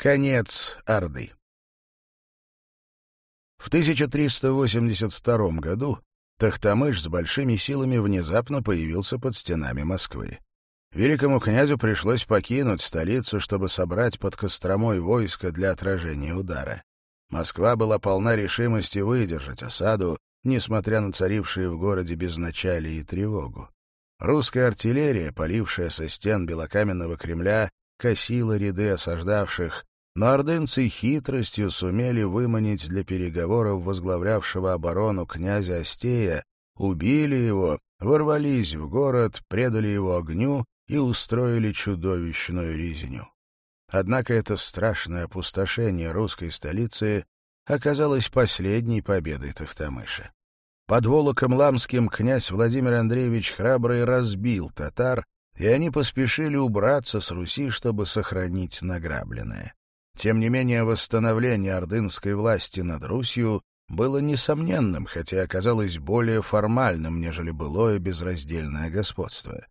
Конец Орды. В 1382 году Тахтамыш с большими силами внезапно появился под стенами Москвы. Великому князю пришлось покинуть столицу, чтобы собрать под Костромой войско для отражения удара. Москва была полна решимости выдержать осаду, несмотря на царившие в городе безначалие и тревогу. Русская артиллерия, полившая со стен белокаменного Кремля, косила ряды осаждавших, но ордынцы хитростью сумели выманить для переговоров возглавлявшего оборону князя Остея, убили его, ворвались в город, предали его огню и устроили чудовищную резню. Однако это страшное опустошение русской столицы оказалось последней победой Тахтамыша. Под Волоком Ламским князь Владимир Андреевич храбрый разбил татар, и они поспешили убраться с Руси, чтобы сохранить награбленное. Тем не менее, восстановление ордынской власти над Русью было несомненным, хотя оказалось более формальным, нежели былое безраздельное господство.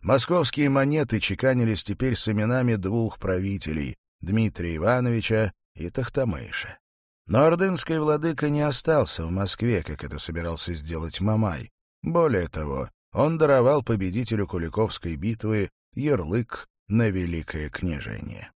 Московские монеты чеканились теперь с именами двух правителей — Дмитрия Ивановича и Тахтамыша. Но ордынский владыка не остался в Москве, как это собирался сделать Мамай. Более того, он даровал победителю Куликовской битвы ярлык на Великое княжение.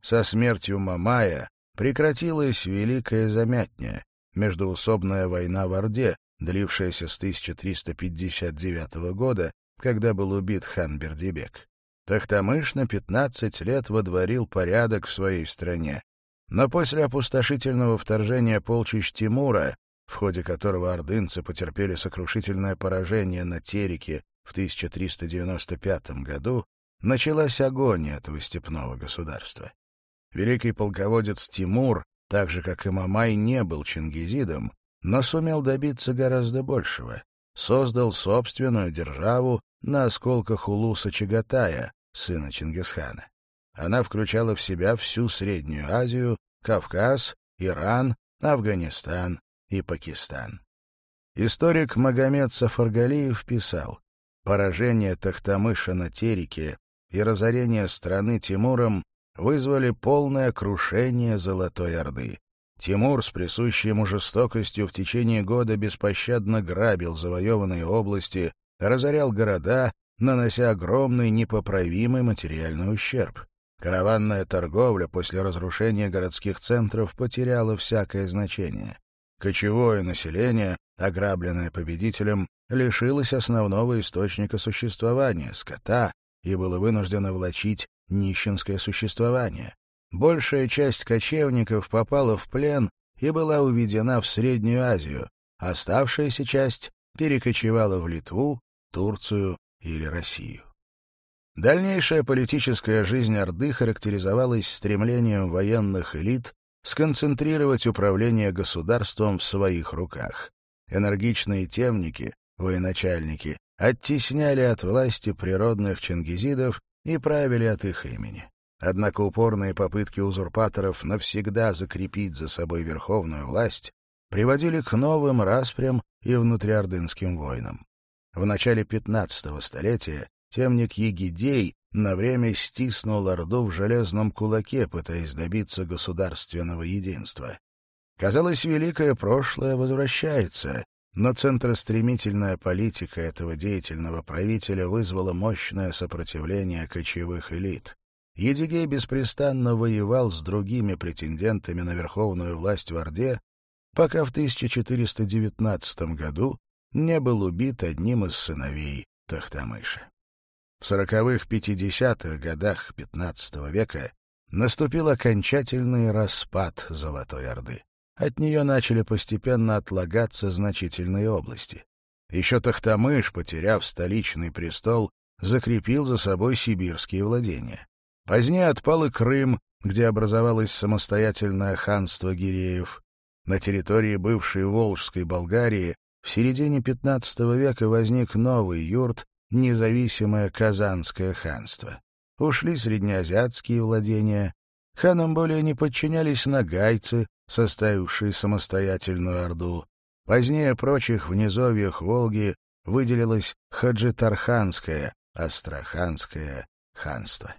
Со смертью Мамая прекратилась Великая Замятня, междуусобная война в Орде, длившаяся с 1359 года, когда был убит хан Бердебек. Тахтамыш на 15 лет водворил порядок в своей стране. Но после опустошительного вторжения полчищ Тимура, в ходе которого ордынцы потерпели сокрушительное поражение на Тереке в 1395 году, началась агония этого степного государства. Великий полководец Тимур, так же как и Мамай, не был чингизидом, но сумел добиться гораздо большего. Создал собственную державу на осколках Улуса Чагатая, сына Чингисхана. Она включала в себя всю Среднюю Азию, Кавказ, Иран, Афганистан и Пакистан. Историк Магомед Сафаргалиев писал, «Поражение Тахтамыша на Тереке и разорение страны Тимуром вызвали полное крушение Золотой Орды. Тимур с присущей ему жестокостью в течение года беспощадно грабил завоеванные области, разорял города, нанося огромный непоправимый материальный ущерб. Караванная торговля после разрушения городских центров потеряла всякое значение. Кочевое население, ограбленное победителем, лишилось основного источника существования — скота, и было вынуждено влачить нищенское существование. Большая часть кочевников попала в плен и была уведена в Среднюю Азию, оставшаяся часть перекочевала в Литву, Турцию или Россию. Дальнейшая политическая жизнь Орды характеризовалась стремлением военных элит сконцентрировать управление государством в своих руках. Энергичные темники, военачальники, оттесняли от власти природных чингизидов и правили от их имени. Однако упорные попытки узурпаторов навсегда закрепить за собой верховную власть приводили к новым распрям и внутриордынским войнам. В начале 15 столетия темник Егидей на время стиснул Орду в железном кулаке, пытаясь добиться государственного единства. Казалось, великое прошлое возвращается, но центростремительная политика этого деятельного правителя вызвала мощное сопротивление кочевых элит. Едигей беспрестанно воевал с другими претендентами на верховную власть в Орде, пока в 1419 году не был убит одним из сыновей Тахтамыша. В сороковых-пятидесятых годах XV века наступил окончательный распад Золотой Орды от нее начали постепенно отлагаться значительные области. Еще Тахтамыш, потеряв столичный престол, закрепил за собой сибирские владения. Позднее отпал и Крым, где образовалось самостоятельное ханство Гиреев. На территории бывшей Волжской Болгарии в середине XV века возник новый юрт, независимое Казанское ханство. Ушли среднеазиатские владения, ханам более не подчинялись нагайцы, составившей самостоятельную Орду. Позднее прочих в низовьях Волги выделилось Хаджитарханское, Астраханское ханство.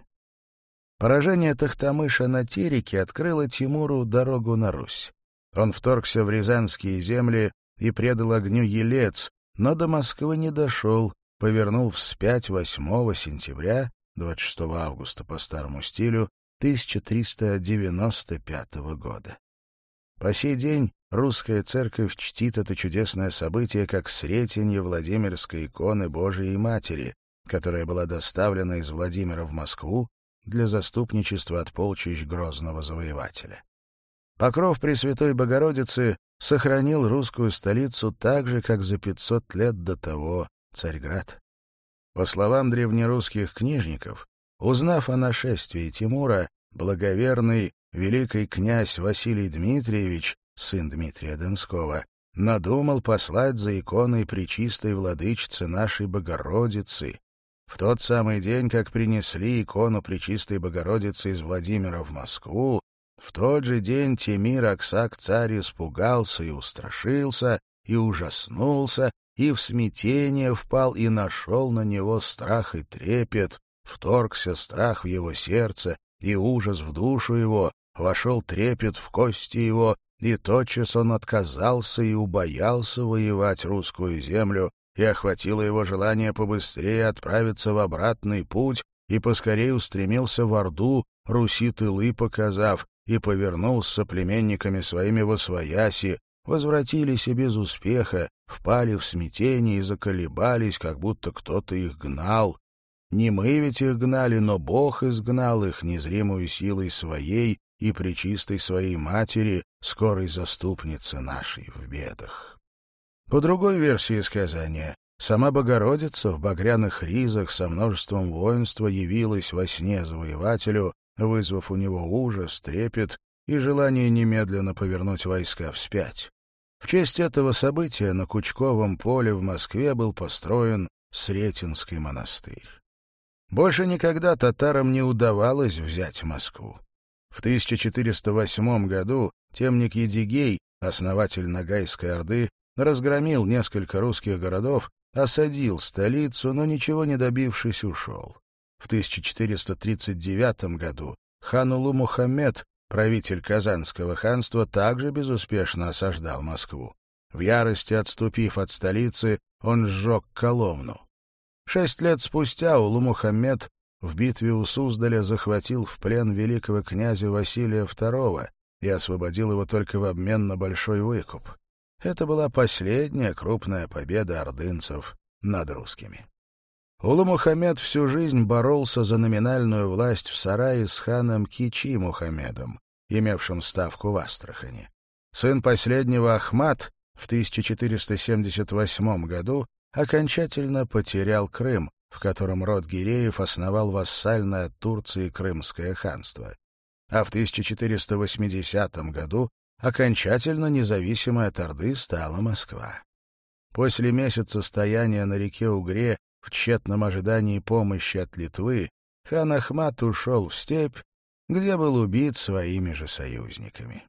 Поражение Тахтамыша на Тереке открыло Тимуру дорогу на Русь. Он вторгся в рязанские земли и предал огню Елец, но до Москвы не дошел, повернул вспять 8 сентября, 26 августа по старому стилю, 1395 года. По сей день русская церковь чтит это чудесное событие как сретение Владимирской иконы Божией Матери, которая была доставлена из Владимира в Москву для заступничества от полчищ грозного завоевателя. Покров Пресвятой Богородицы сохранил русскую столицу так же, как за 500 лет до того Царьград. По словам древнерусских книжников, узнав о нашествии Тимура, благоверный великий князь Василий Дмитриевич, сын Дмитрия Донского, надумал послать за иконой Пречистой Владычицы нашей Богородицы. В тот самый день, как принесли икону Пречистой Богородицы из Владимира в Москву, в тот же день Темир Аксак царь испугался и устрашился, и ужаснулся, и в смятение впал, и нашел на него страх и трепет, вторгся страх в его сердце и ужас в душу его, вошел трепет в кости его, и тотчас он отказался и убоялся воевать русскую землю, и охватило его желание побыстрее отправиться в обратный путь, и поскорее устремился в Орду, Руси тылы показав, и повернул с соплеменниками своими во свояси, возвратились и без успеха, впали в смятение и заколебались, как будто кто-то их гнал. Не мы ведь их гнали, но Бог изгнал их незримую силой своей и при чистой своей матери, скорой заступнице нашей в бедах. По другой версии сказания, сама Богородица в багряных ризах со множеством воинства явилась во сне завоевателю, вызвав у него ужас, трепет и желание немедленно повернуть войска вспять. В честь этого события на Кучковом поле в Москве был построен Сретенский монастырь. Больше никогда татарам не удавалось взять Москву. В 1408 году темник Едигей, основатель Ногайской Орды, разгромил несколько русских городов, осадил столицу, но ничего не добившись, ушел. В 1439 году хан Улу Мухаммед, правитель Казанского ханства, также безуспешно осаждал Москву. В ярости отступив от столицы, он сжег Коломну. Шесть лет спустя Улу Мухаммед в битве у Суздаля захватил в плен великого князя Василия II и освободил его только в обмен на большой выкуп. Это была последняя крупная победа ордынцев над русскими. Улу Мухаммед всю жизнь боролся за номинальную власть в сарае с ханом Кичи Мухаммедом, имевшим ставку в Астрахани. Сын последнего Ахмат в 1478 году окончательно потерял Крым, в котором род Гиреев основал вассальное от Турции Крымское ханство, а в 1480 году окончательно независимой от Орды стала Москва. После месяца стояния на реке Угре в тщетном ожидании помощи от Литвы хан Ахмат ушел в степь, где был убит своими же союзниками.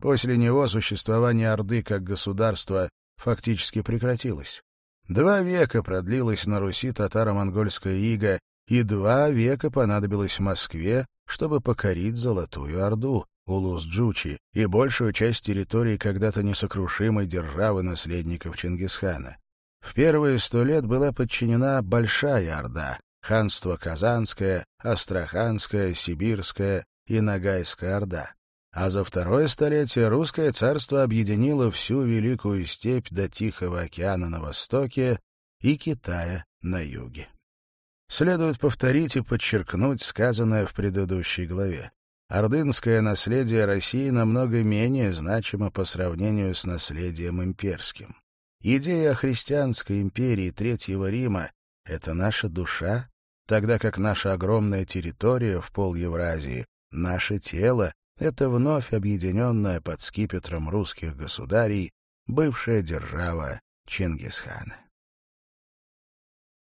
После него существование Орды как государства фактически прекратилось. Два века продлилась на Руси татаро-монгольская ига, и два века понадобилось Москве, чтобы покорить Золотую Орду, Улус-Джучи, и большую часть территории когда-то несокрушимой державы наследников Чингисхана. В первые сто лет была подчинена Большая Орда, ханство Казанское, Астраханское, Сибирское и Ногайская Орда а за второе столетие русское царство объединило всю Великую степь до Тихого океана на востоке и Китая на юге. Следует повторить и подчеркнуть сказанное в предыдущей главе. Ордынское наследие России намного менее значимо по сравнению с наследием имперским. Идея о христианской империи Третьего Рима — это наша душа, тогда как наша огромная территория в пол Евразии, наше тело, это вновь объединенная под скипетром русских государей бывшая держава Чингисхана.